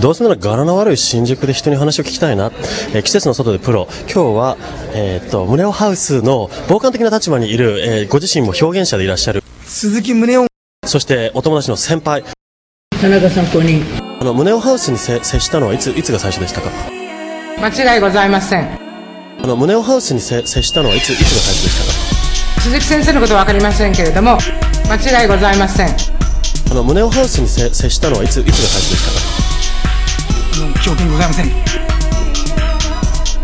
どうせなら柄の悪い新宿で人に話を聞きたいな、えー季節の外でプロ。今日は、えーっと胸をハウスの傍観的な立場にいる、えーご自身も表現者でいらっしゃる。鈴木宗男。そしてお友達の先輩。田中さん公認あの胸をハウスにせ接したのはいついつが最初でしたか？間違いございません。あの胸をハウスにせ接したのはいついつが最初でしたか？鈴木先生のことは分かりませんけれども間違いございません。あの胸をハウスにせ接したのはいついつが最初でしたか？記憶にございません。あ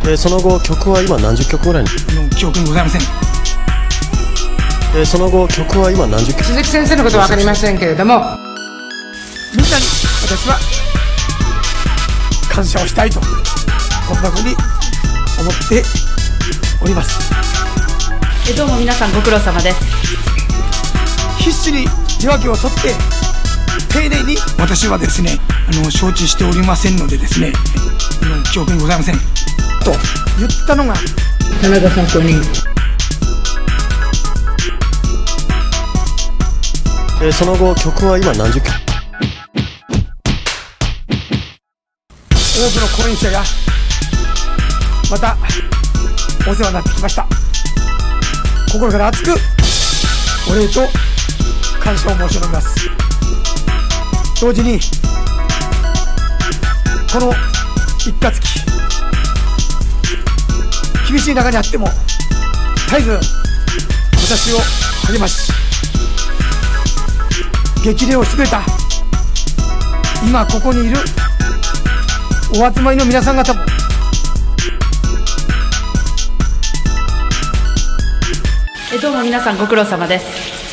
えーその後曲は今何十曲ぐらいに、の記憶にございません。えーその後曲は今何十曲？鈴木先生のことは分かりませんけれどもみんなに私は感謝をしたいとこんなふうに思っております。えどうも皆さんご苦労様です。必死に手分けを取って丁寧に私はですねあの承知しておりませんのでですね記憶にございません。と言ったのが田中さん公認えーその後曲は今何十曲多くの講演者がまたお世話になってきました。心から熱くお礼と感謝を申し上げます同時にこの一括期厳しい中にあっても絶えず私を励まし激励をしてくれた今ここにいるお集まりの皆さん方もどうも皆さんご苦労様です。